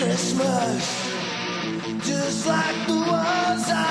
Christmas, just like the ones I